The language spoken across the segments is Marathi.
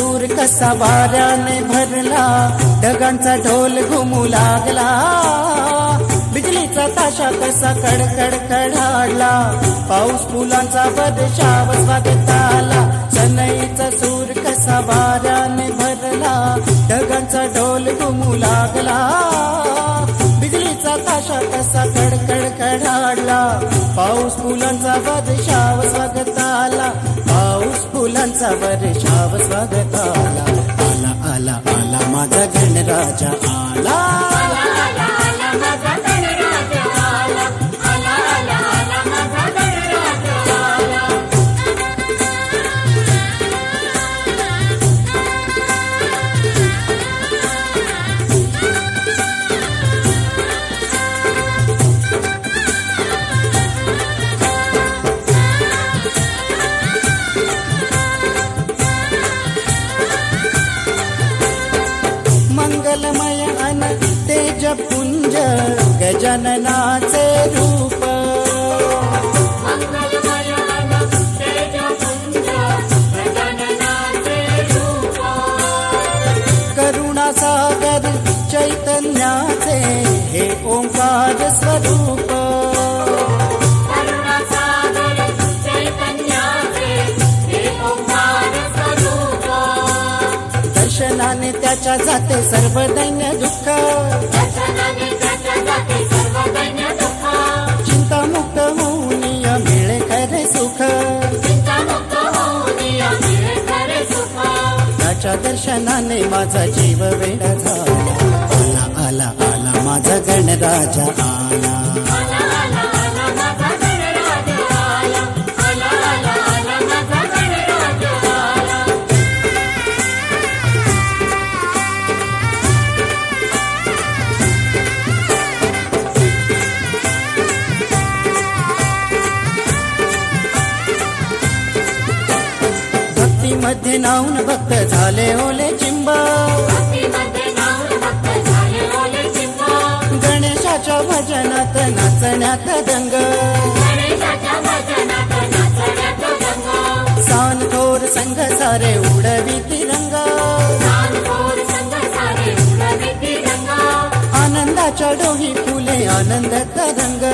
कसा वाऱ्याने भरला ढगांचा ढोल घुमू लागला. बिजलीचा ताशा कसा कडकड कडाडला पाऊस फुलांचा बदशाव स्वागत आला. सनईचा सूर कसा वाऱ्याने भरला ढगांचा ढोल घुमू लागला. बिजलीचा ताशा कसा कडकड कडाडला पाऊस फुलांचा बदशाव स्वागत आला. फुलांचा वर्षाव स्वागत आला. आला आला आला माझा गणराजा आला. मंगलमय अन तेज पुंज गजाननाचे रूप. करुणासागर चैतन्याचे हे ओंकार स्वरूप. दर्शनाने त्याच्या जाते सर्व दैन्य दुःख. चिंतामुक्त होऊन मिळे खरे सुख. त्याच्या दर्शनाने माझा जीव वेळ झाला. आला आला आला माझा गणराजा आला. भक्तीमध्ये नाऊन भक्त झाले ओले चिंबा. गणेशाच्या भजनात नाचण्यात दंग. सान थोर संघ सारे उडवी तिरंगा. आनंदाच्या डोही फुले आनंद तरंग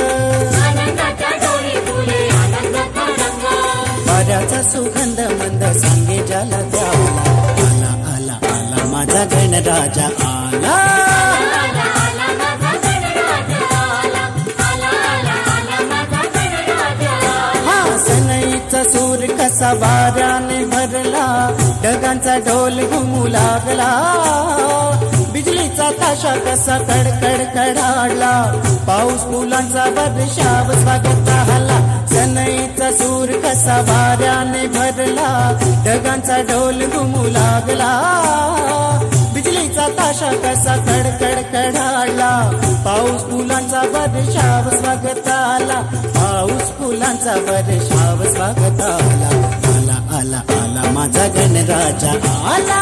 वाऱ्याचा सुगंध मंद सांग राजाला द्याला आला आला आला माझा गणराजा आला. हा सनईचा सूर कसा वाऱ्याने भरला ढगांचा ढोल घुमू लागला. बिजलीचा कसा कडकड कडाडला पाऊस फुलांचा बरशाव स्वागत आला सनईचा सूर कसा वाऱ्याने भरला. ढगांचा ढोल घुमू लागला. बिजलीचा ताशा कसा कडकड कडाडला पाऊस फुलांचा बरशाव स्वागत आला. पाऊस फुलांचा बरशाव स्वागत आला. आला आला आला माझा गणराजा. आला.